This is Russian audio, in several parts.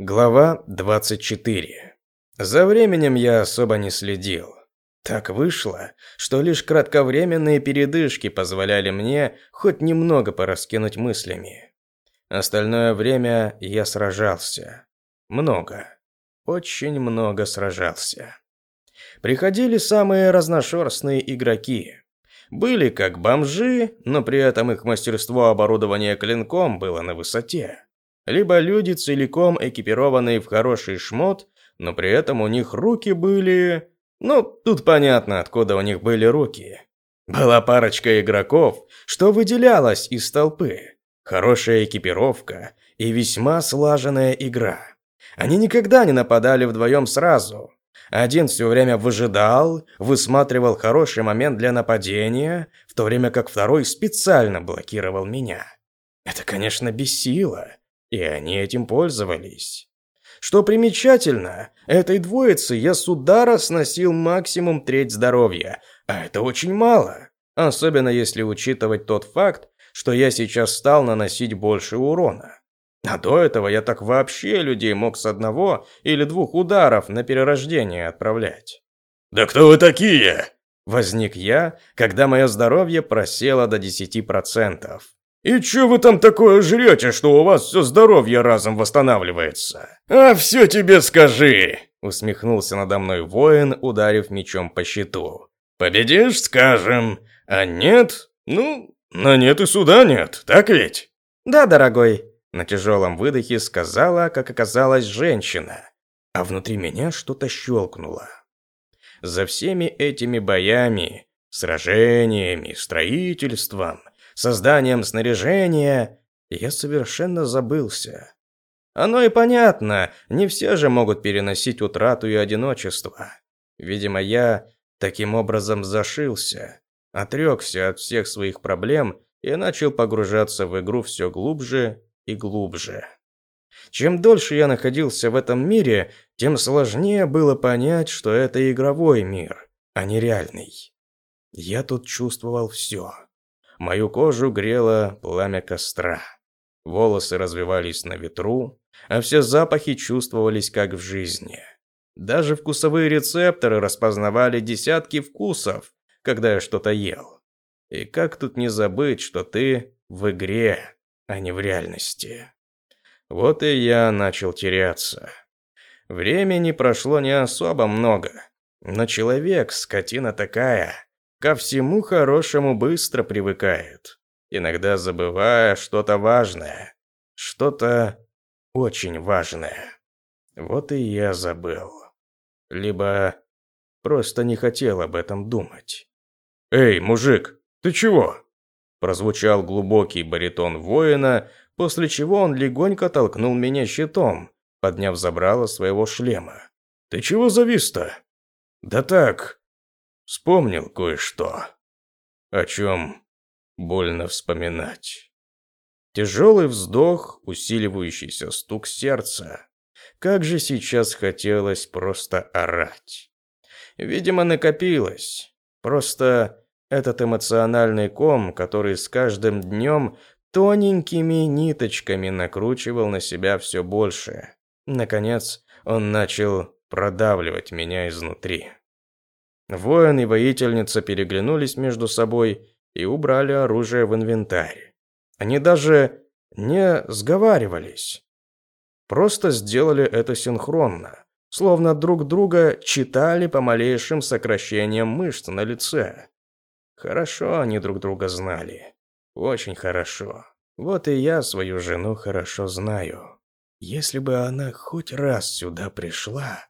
Глава 24. За временем я особо не следил. Так вышло, что лишь кратковременные передышки позволяли мне хоть немного пораскинуть мыслями. Остальное время я сражался. Много. Очень много сражался. Приходили самые разношерстные игроки. Были как бомжи, но при этом их мастерство оборудования клинком было на высоте либо люди, целиком экипированные в хороший шмот, но при этом у них руки были... Ну, тут понятно, откуда у них были руки. Была парочка игроков, что выделялось из толпы. Хорошая экипировка и весьма слаженная игра. Они никогда не нападали вдвоем сразу. Один все время выжидал, высматривал хороший момент для нападения, в то время как второй специально блокировал меня. Это, конечно, бесило. И они этим пользовались. Что примечательно, этой двоице я с удара сносил максимум треть здоровья, а это очень мало. Особенно если учитывать тот факт, что я сейчас стал наносить больше урона. А до этого я так вообще людей мог с одного или двух ударов на перерождение отправлять. «Да кто вы такие?» Возник я, когда мое здоровье просело до 10%. «И чё вы там такое жрете, что у вас все здоровье разом восстанавливается?» «А все тебе скажи!» Усмехнулся надо мной воин, ударив мечом по щиту. «Победишь, скажем, а нет? Ну, на нет и суда нет, так ведь?» «Да, дорогой», на тяжелом выдохе сказала, как оказалось, женщина. А внутри меня что-то щелкнуло. За всеми этими боями, сражениями, строительством созданием снаряжения, я совершенно забылся. Оно и понятно, не все же могут переносить утрату и одиночество. Видимо, я таким образом зашился, отрекся от всех своих проблем и начал погружаться в игру все глубже и глубже. Чем дольше я находился в этом мире, тем сложнее было понять, что это игровой мир, а не реальный. Я тут чувствовал все. Мою кожу грело пламя костра. Волосы развивались на ветру, а все запахи чувствовались как в жизни. Даже вкусовые рецепторы распознавали десятки вкусов, когда я что-то ел. И как тут не забыть, что ты в игре, а не в реальности. Вот и я начал теряться. Времени прошло не особо много, но человек, скотина такая, ко всему хорошему быстро привыкает, иногда забывая что-то важное, что-то очень важное. Вот и я забыл. Либо просто не хотел об этом думать. «Эй, мужик, ты чего?» Прозвучал глубокий баритон воина, после чего он легонько толкнул меня щитом, подняв забрало своего шлема. «Ты чего завис-то?» «Да так, Вспомнил кое-что, о чем больно вспоминать. Тяжелый вздох, усиливающийся стук сердца. Как же сейчас хотелось просто орать. Видимо, накопилось. Просто этот эмоциональный ком, который с каждым днем тоненькими ниточками накручивал на себя все больше. Наконец, он начал продавливать меня изнутри. Воин и воительница переглянулись между собой и убрали оружие в инвентарь. Они даже не сговаривались. Просто сделали это синхронно, словно друг друга читали по малейшим сокращениям мышц на лице. Хорошо они друг друга знали. Очень хорошо. Вот и я свою жену хорошо знаю. Если бы она хоть раз сюда пришла,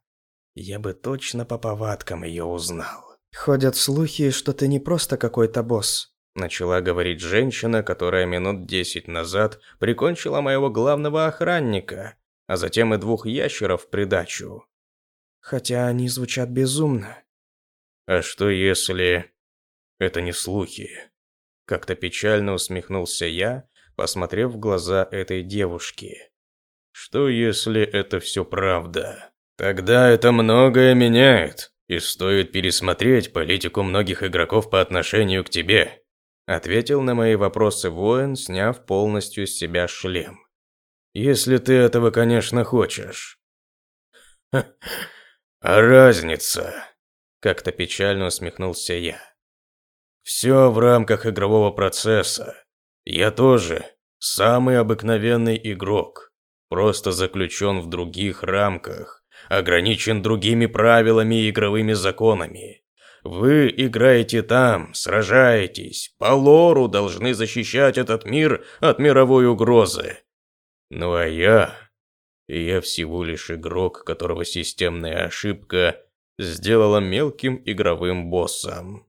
я бы точно по повадкам ее узнал. «Ходят слухи, что ты не просто какой-то босс», начала говорить женщина, которая минут десять назад прикончила моего главного охранника, а затем и двух ящеров в придачу. Хотя они звучат безумно. А что если это не слухи? Как-то печально усмехнулся я, посмотрев в глаза этой девушки. Что если это все правда? Тогда это многое меняет, и стоит пересмотреть политику многих игроков по отношению к тебе. Ответил на мои вопросы воин, сняв полностью с себя шлем. Если ты этого, конечно, хочешь. А разница? Как-то печально усмехнулся я. Все в рамках игрового процесса. Я тоже самый обыкновенный игрок, просто заключен в других рамках, ограничен другими правилами и игровыми законами. Вы играете там, сражаетесь, по лору должны защищать этот мир от мировой угрозы. Ну а я... Я всего лишь игрок, которого системная ошибка сделала мелким игровым боссом.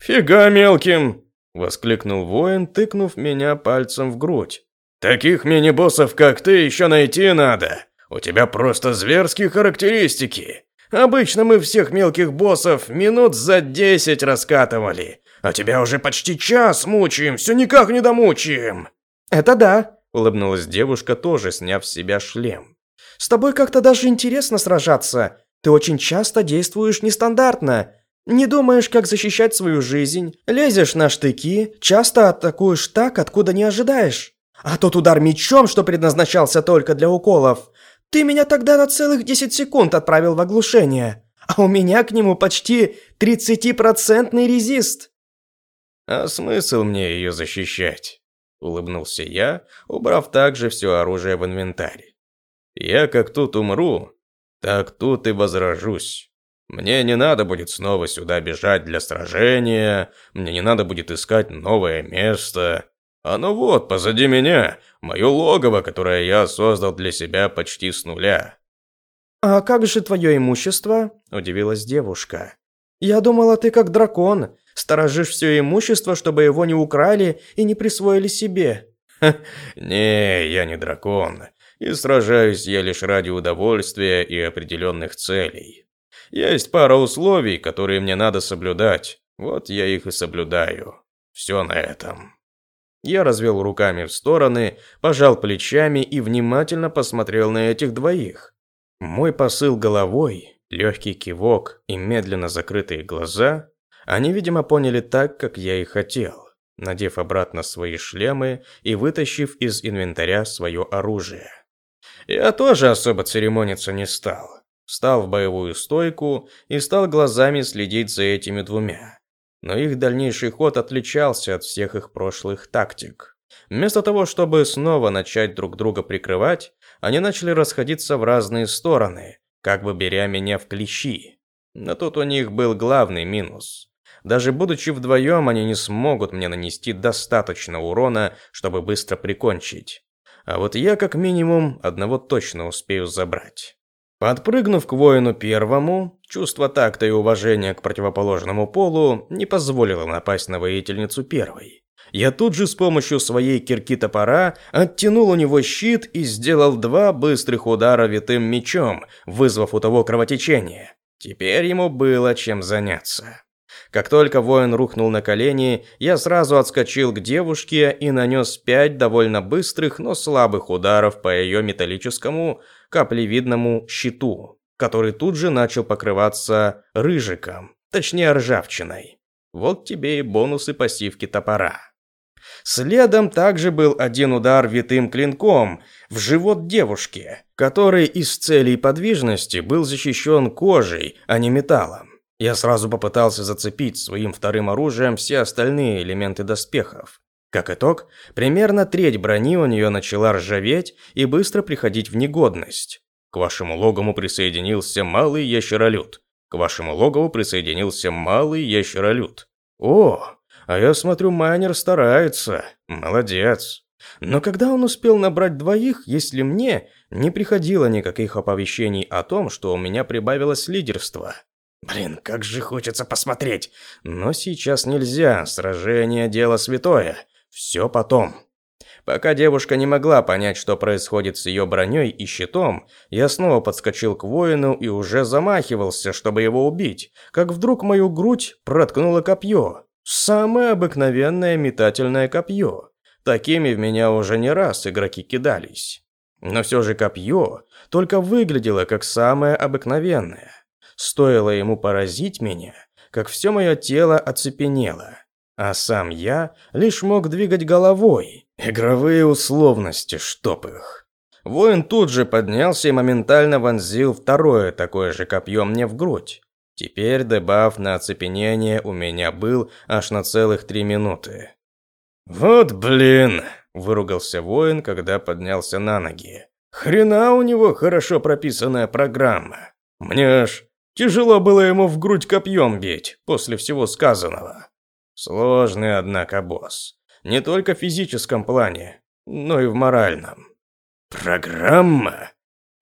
«Фига мелким!» – воскликнул воин, тыкнув меня пальцем в грудь. «Таких мини-боссов, как ты, еще найти надо! У тебя просто зверские характеристики! Обычно мы всех мелких боссов минут за десять раскатывали, а тебя уже почти час мучаем, все никак не домучаем!» «Это да!» – улыбнулась девушка, тоже сняв с себя шлем. «С тобой как-то даже интересно сражаться. Ты очень часто действуешь нестандартно. Не думаешь, как защищать свою жизнь, лезешь на штыки, часто атакуешь так, откуда не ожидаешь. А тот удар мечом, что предназначался только для уколов, ты меня тогда на целых 10 секунд отправил в оглушение, а у меня к нему почти 30-процентный резист. А смысл мне ее защищать? Улыбнулся я, убрав также все оружие в инвентарь. Я как тут умру, так тут и возражусь. Мне не надо будет снова сюда бежать для сражения, мне не надо будет искать новое место. Оно вот, позади меня, мое логово, которое я создал для себя почти с нуля. «А как же твое имущество?» – удивилась девушка. «Я думала, ты как дракон, сторожишь все имущество, чтобы его не украли и не присвоили себе». Ха, не, я не дракон, и сражаюсь я лишь ради удовольствия и определенных целей. Есть пара условий, которые мне надо соблюдать. Вот я их и соблюдаю. Все на этом. Я развел руками в стороны, пожал плечами и внимательно посмотрел на этих двоих. Мой посыл головой, легкий кивок и медленно закрытые глаза, они, видимо, поняли так, как я и хотел, надев обратно свои шлемы и вытащив из инвентаря свое оружие. Я тоже особо церемониться не стал встал в боевую стойку и стал глазами следить за этими двумя. Но их дальнейший ход отличался от всех их прошлых тактик. Вместо того, чтобы снова начать друг друга прикрывать, они начали расходиться в разные стороны, как бы беря меня в клещи. Но тут у них был главный минус. Даже будучи вдвоем, они не смогут мне нанести достаточно урона, чтобы быстро прикончить. А вот я как минимум одного точно успею забрать. Подпрыгнув к воину первому, чувство такта и уважения к противоположному полу не позволило напасть на воительницу первой. Я тут же с помощью своей кирки топора оттянул у него щит и сделал два быстрых удара витым мечом, вызвав у того кровотечение. Теперь ему было чем заняться. Как только воин рухнул на колени, я сразу отскочил к девушке и нанес пять довольно быстрых, но слабых ударов по ее металлическому каплевидному щиту, который тут же начал покрываться рыжиком, точнее ржавчиной. Вот тебе и бонусы пассивки топора. Следом также был один удар витым клинком в живот девушки, который из целей подвижности был защищен кожей, а не металлом. Я сразу попытался зацепить своим вторым оружием все остальные элементы доспехов. Как итог, примерно треть брони у нее начала ржаветь и быстро приходить в негодность. К вашему логову присоединился малый ящеролюд. К вашему логову присоединился малый ящеролюд. О, а я смотрю, майнер старается. Молодец. Но когда он успел набрать двоих, если мне не приходило никаких оповещений о том, что у меня прибавилось лидерство? Блин, как же хочется посмотреть. Но сейчас нельзя, сражение – дело святое. Все потом. Пока девушка не могла понять, что происходит с ее броней и щитом, я снова подскочил к воину и уже замахивался, чтобы его убить, как вдруг мою грудь проткнуло копье. Самое обыкновенное метательное копье. Такими в меня уже не раз игроки кидались. Но все же копье только выглядело как самое обыкновенное. Стоило ему поразить меня, как все мое тело оцепенело. А сам я лишь мог двигать головой. Игровые условности, чтоб их. Воин тут же поднялся и моментально вонзил второе такое же копье мне в грудь. Теперь дебаф на оцепенение у меня был аж на целых три минуты. «Вот блин!» – выругался воин, когда поднялся на ноги. «Хрена у него хорошо прописанная программа. Мне аж тяжело было ему в грудь копьем бить после всего сказанного. Сложный, однако, босс. Не только в физическом плане, но и в моральном. «Программа?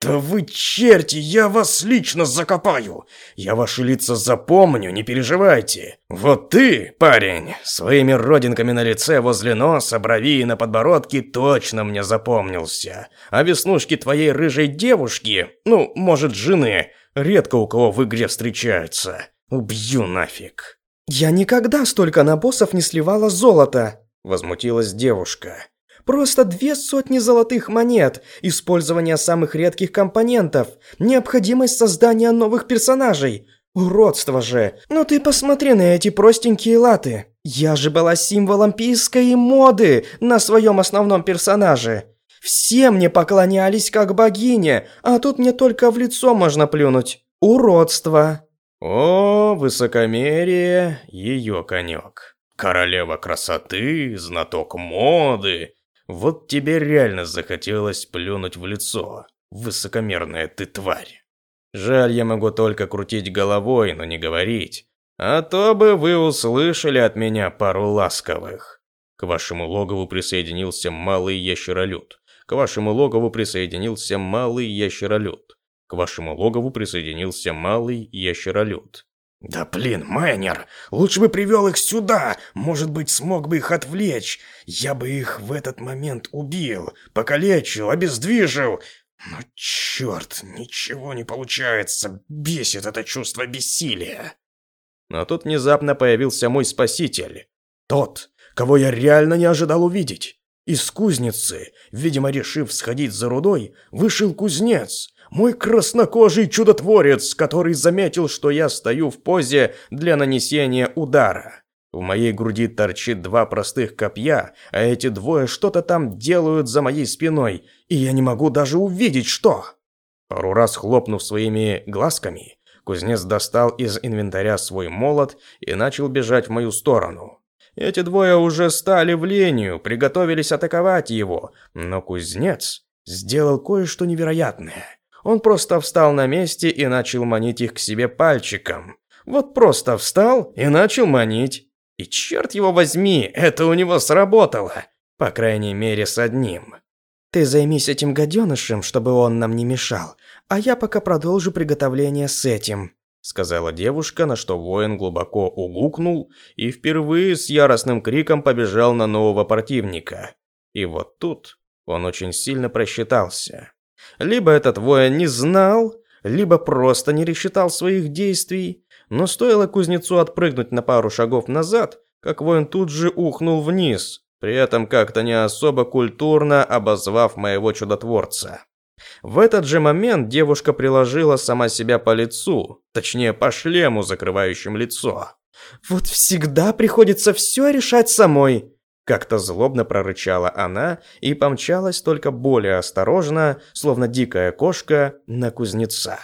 Да вы черти, я вас лично закопаю! Я ваши лица запомню, не переживайте. Вот ты, парень, своими родинками на лице возле носа, брови и на подбородке точно мне запомнился. А веснушки твоей рыжей девушки, ну, может, жены, редко у кого в игре встречаются. Убью нафиг». «Я никогда столько на боссов не сливала золото!» – возмутилась девушка. Просто две сотни золотых монет, использование самых редких компонентов, необходимость создания новых персонажей. Уродство же. Ну ты посмотри на эти простенькие латы. Я же была символом пиской моды на своем основном персонаже. Все мне поклонялись как богине, а тут мне только в лицо можно плюнуть. Уродство. О, высокомерие, ее конек. Королева красоты, знаток моды, вот тебе реально захотелось плюнуть в лицо, высокомерная ты тварь. Жаль, я могу только крутить головой, но не говорить. А то бы вы услышали от меня пару ласковых. К вашему логову присоединился малый ящеролюд. К вашему логову присоединился малый ящеролюд. К вашему логову присоединился малый ящеролюд. «Да блин, майнер, лучше бы привел их сюда, может быть, смог бы их отвлечь. Я бы их в этот момент убил, покалечил, обездвижил. Но черт, ничего не получается, бесит это чувство бессилия». Но тут внезапно появился мой спаситель. Тот, кого я реально не ожидал увидеть. Из кузницы, видимо, решив сходить за рудой, вышел кузнец – мой краснокожий чудотворец, который заметил, что я стою в позе для нанесения удара. В моей груди торчит два простых копья, а эти двое что-то там делают за моей спиной, и я не могу даже увидеть, что. Пару раз хлопнув своими глазками, кузнец достал из инвентаря свой молот и начал бежать в мою сторону. Эти двое уже стали в линию, приготовились атаковать его, но кузнец сделал кое-что невероятное. Он просто встал на месте и начал манить их к себе пальчиком. Вот просто встал и начал манить. И черт его возьми, это у него сработало. По крайней мере, с одним. Ты займись этим гаденышем, чтобы он нам не мешал, а я пока продолжу приготовление с этим. Сказала девушка, на что воин глубоко угукнул и впервые с яростным криком побежал на нового противника. И вот тут он очень сильно просчитался. Либо этот воин не знал, либо просто не рассчитал своих действий, но стоило кузнецу отпрыгнуть на пару шагов назад, как воин тут же ухнул вниз, при этом как-то не особо культурно обозвав моего чудотворца. В этот же момент девушка приложила сама себя по лицу, точнее по шлему, закрывающему лицо. «Вот всегда приходится все решать самой», как-то злобно прорычала она и помчалась только более осторожно, словно дикая кошка, на кузнеца.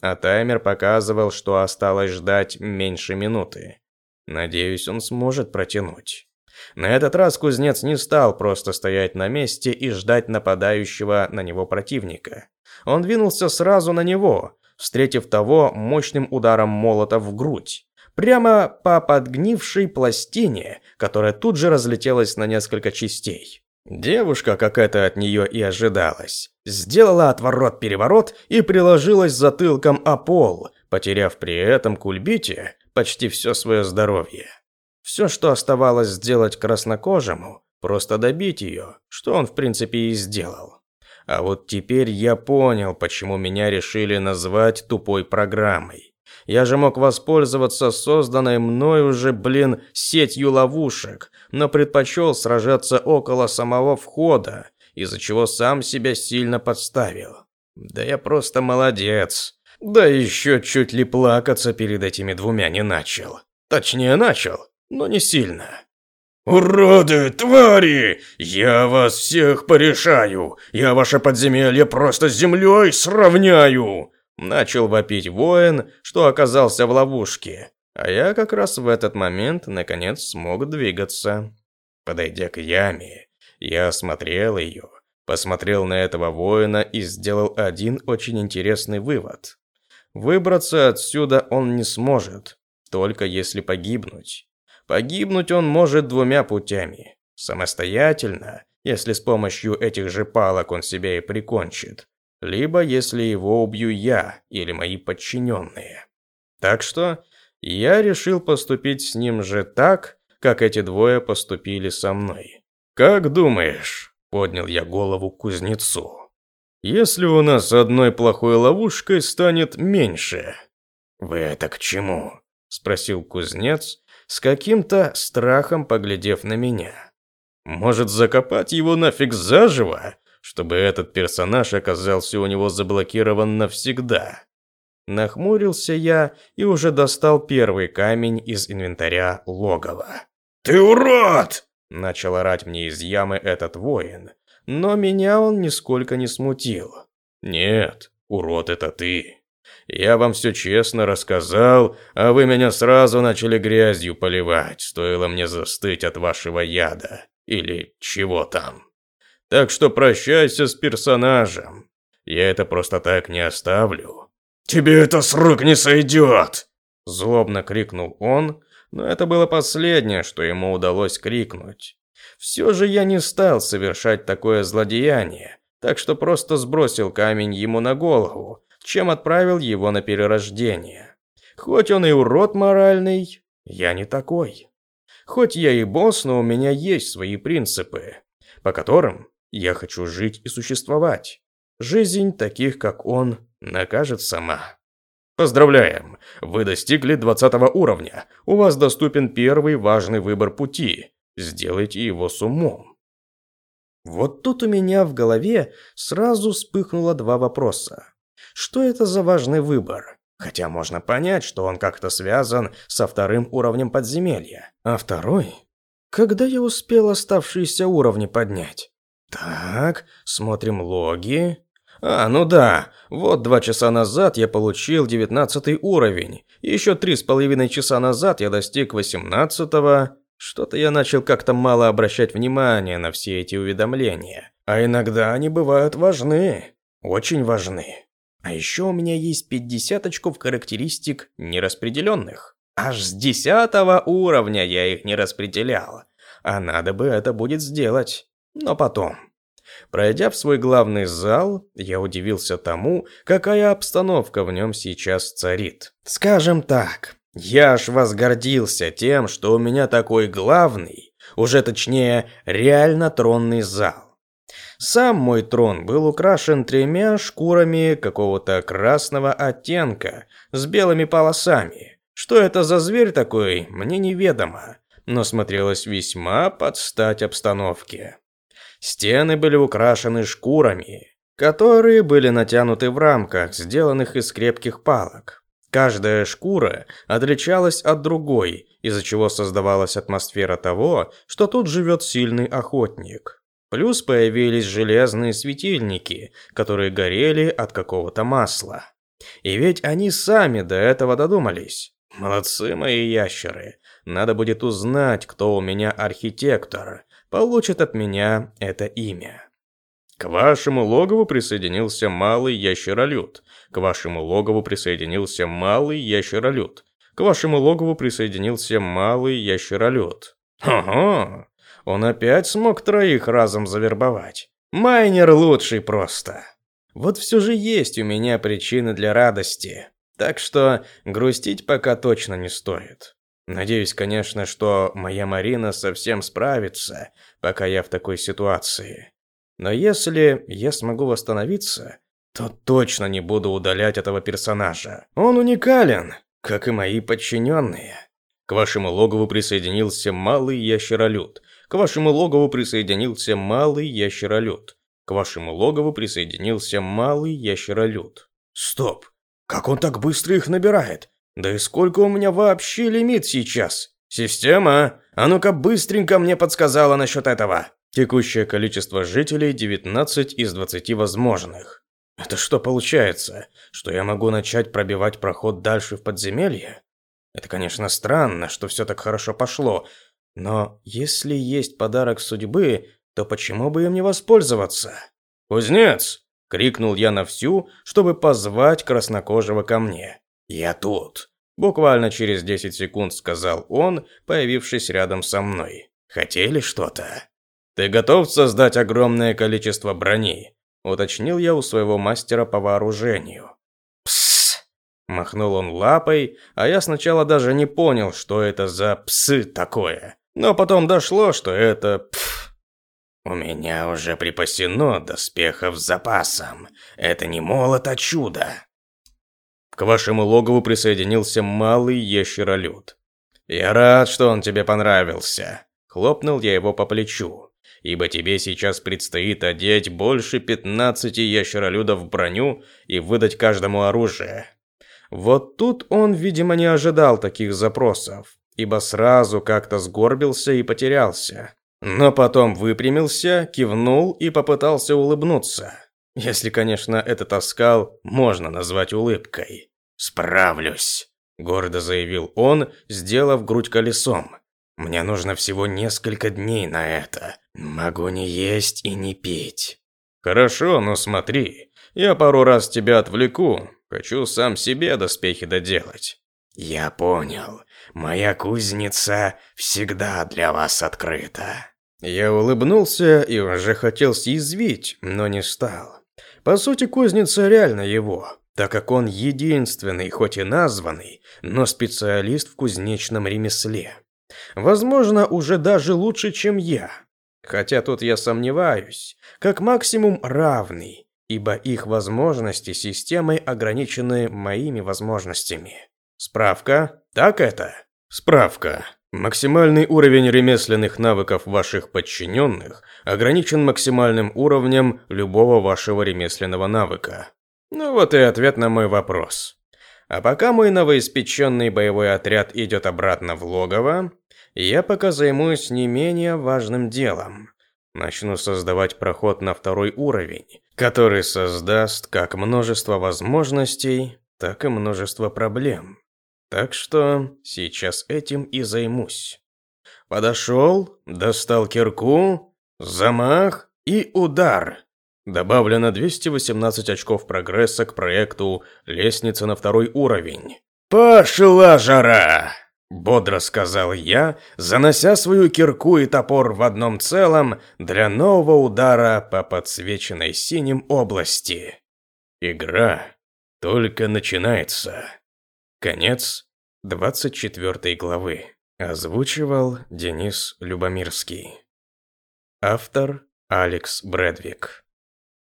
А таймер показывал, что осталось ждать меньше минуты. Надеюсь, он сможет протянуть. На этот раз кузнец не стал просто стоять на месте и ждать нападающего на него противника. Он двинулся сразу на него, встретив того мощным ударом молота в грудь прямо по подгнившей пластине, которая тут же разлетелась на несколько частей. Девушка, как это от нее и ожидалось, сделала отворот-переворот и приложилась затылком о пол, потеряв при этом кульбите почти все свое здоровье. Все, что оставалось сделать краснокожему, просто добить ее, что он в принципе и сделал. А вот теперь я понял, почему меня решили назвать тупой программой. Я же мог воспользоваться созданной мной уже, блин, сетью ловушек, но предпочел сражаться около самого входа, из-за чего сам себя сильно подставил. Да я просто молодец. Да еще чуть ли плакаться перед этими двумя не начал. Точнее, начал, но не сильно. «Уроды, твари! Я вас всех порешаю! Я ваше подземелье просто с землей сравняю!» Начал вопить воин, что оказался в ловушке. А я как раз в этот момент, наконец, смог двигаться. Подойдя к яме, я осмотрел ее, посмотрел на этого воина и сделал один очень интересный вывод. Выбраться отсюда он не сможет, только если погибнуть. Погибнуть он может двумя путями. Самостоятельно, если с помощью этих же палок он себя и прикончит, либо если его убью я или мои подчиненные. Так что я решил поступить с ним же так, как эти двое поступили со мной. «Как думаешь?» – поднял я голову кузнецу. «Если у нас одной плохой ловушкой станет меньше». «Вы это к чему?» – спросил кузнец, с каким-то страхом поглядев на меня. «Может, закопать его нафиг заживо, чтобы этот персонаж оказался у него заблокирован навсегда?» Нахмурился я и уже достал первый камень из инвентаря логова. «Ты урод!» – начал орать мне из ямы этот воин, но меня он нисколько не смутил. «Нет, урод это ты. Я вам все честно рассказал, а вы меня сразу начали грязью поливать, стоило мне застыть от вашего яда. Или чего там. Так что прощайся с персонажем. Я это просто так не оставлю». «Тебе это с рук не сойдет!» Злобно крикнул он, но это было последнее, что ему удалось крикнуть. Все же я не стал совершать такое злодеяние, так что просто сбросил камень ему на голову, чем отправил его на перерождение. Хоть он и урод моральный, я не такой. Хоть я и босс, но у меня есть свои принципы, по которым я хочу жить и существовать. Жизнь таких, как он, накажет сама. Поздравляем! Вы достигли 20 уровня. У вас доступен первый важный выбор пути. Сделайте его с умом. Вот тут у меня в голове сразу вспыхнуло два вопроса. Что это за важный выбор? Хотя можно понять, что он как-то связан со вторым уровнем подземелья. А второй? Когда я успел оставшиеся уровни поднять? Так, смотрим логи. А, ну да, вот два часа назад я получил девятнадцатый уровень. Еще три с половиной часа назад я достиг восемнадцатого. Что-то я начал как-то мало обращать внимание на все эти уведомления. А иногда они бывают важны. Очень важны. А еще у меня есть 50 очков характеристик нераспределенных. Аж с 10 уровня я их не распределял. А надо бы это будет сделать. Но потом. Пройдя в свой главный зал, я удивился тому, какая обстановка в нем сейчас царит. Скажем так, я аж возгордился тем, что у меня такой главный, уже точнее, реально тронный зал. Сам мой трон был украшен тремя шкурами какого-то красного оттенка с белыми полосами. Что это за зверь такой, мне неведомо, но смотрелось весьма под стать обстановке. Стены были украшены шкурами, которые были натянуты в рамках, сделанных из крепких палок. Каждая шкура отличалась от другой, из-за чего создавалась атмосфера того, что тут живет сильный охотник. Плюс появились железные светильники, которые горели от какого-то масла. И ведь они сами до этого додумались. Молодцы мои ящеры. Надо будет узнать, кто у меня архитектор. Получит от меня это имя. К вашему логову присоединился малый ящеролюд. К вашему логову присоединился малый ящеролюд. К вашему логову присоединился малый ящеролюд. Ого! Он опять смог троих разом завербовать. Майнер лучший просто. Вот все же есть у меня причины для радости. Так что грустить пока точно не стоит. Надеюсь, конечно, что моя Марина совсем справится, пока я в такой ситуации. Но если я смогу восстановиться, то точно не буду удалять этого персонажа. Он уникален, как и мои подчиненные. К вашему логову присоединился малый ящеролюд. К вашему логову присоединился малый ящеролюд. К вашему логову присоединился малый ящеролюд. Стоп! Как он так быстро их набирает? Да и сколько у меня вообще лимит сейчас? Система, А ну-ка быстренько мне подсказала насчет этого. Текущее количество жителей 19 из 20 возможных. Это что получается? Что я могу начать пробивать проход дальше в подземелье? Это, конечно, странно, что все так хорошо пошло, но если есть подарок судьбы, то почему бы им не воспользоваться? «Кузнец!» – крикнул я на всю, чтобы позвать краснокожего ко мне. «Я тут!» – буквально через 10 секунд сказал он, появившись рядом со мной. «Хотели что-то?» «Ты готов создать огромное количество брони?» – уточнил я у своего мастера по вооружению. «Псс!» – махнул он лапой, а я сначала даже не понял, что это за псы такое. Но потом дошло, что это... Пф. У меня уже припасено доспехов с запасом. Это не молот, а чудо. К вашему логову присоединился малый ящеролюд. Я рад, что он тебе понравился. Хлопнул я его по плечу. Ибо тебе сейчас предстоит одеть больше 15 ящеролюдов в броню и выдать каждому оружие. Вот тут он, видимо, не ожидал таких запросов ибо сразу как-то сгорбился и потерялся. Но потом выпрямился, кивнул и попытался улыбнуться. Если, конечно, этот оскал можно назвать улыбкой. «Справлюсь», – гордо заявил он, сделав грудь колесом. «Мне нужно всего несколько дней на это. Могу не есть и не пить». «Хорошо, но смотри, я пару раз тебя отвлеку. Хочу сам себе доспехи доделать». «Я понял. Моя кузница всегда для вас открыта». Я улыбнулся и уже хотел съязвить, но не стал. По сути, кузница реально его, так как он единственный, хоть и названный, но специалист в кузнечном ремесле. Возможно, уже даже лучше, чем я. Хотя тут я сомневаюсь, как максимум равный, ибо их возможности системой ограничены моими возможностями. Справка? Так это? Справка. Максимальный уровень ремесленных навыков ваших подчиненных ограничен максимальным уровнем любого вашего ремесленного навыка. Ну вот и ответ на мой вопрос. А пока мой новоиспеченный боевой отряд идет обратно в логово, я пока займусь не менее важным делом. Начну создавать проход на второй уровень, который создаст как множество возможностей, так и множество проблем. Так что сейчас этим и займусь. Подошел, достал кирку, замах и удар. Добавлено 218 очков прогресса к проекту «Лестница на второй уровень». «Пошла жара!» – бодро сказал я, занося свою кирку и топор в одном целом для нового удара по подсвеченной синим области. Игра только начинается. Конец 24 главы. Озвучивал Денис Любомирский. Автор Алекс Брэдвик.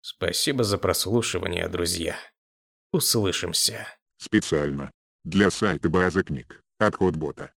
Спасибо за прослушивание, друзья. Услышимся. Специально. Для сайта базы книг. От Кодбота.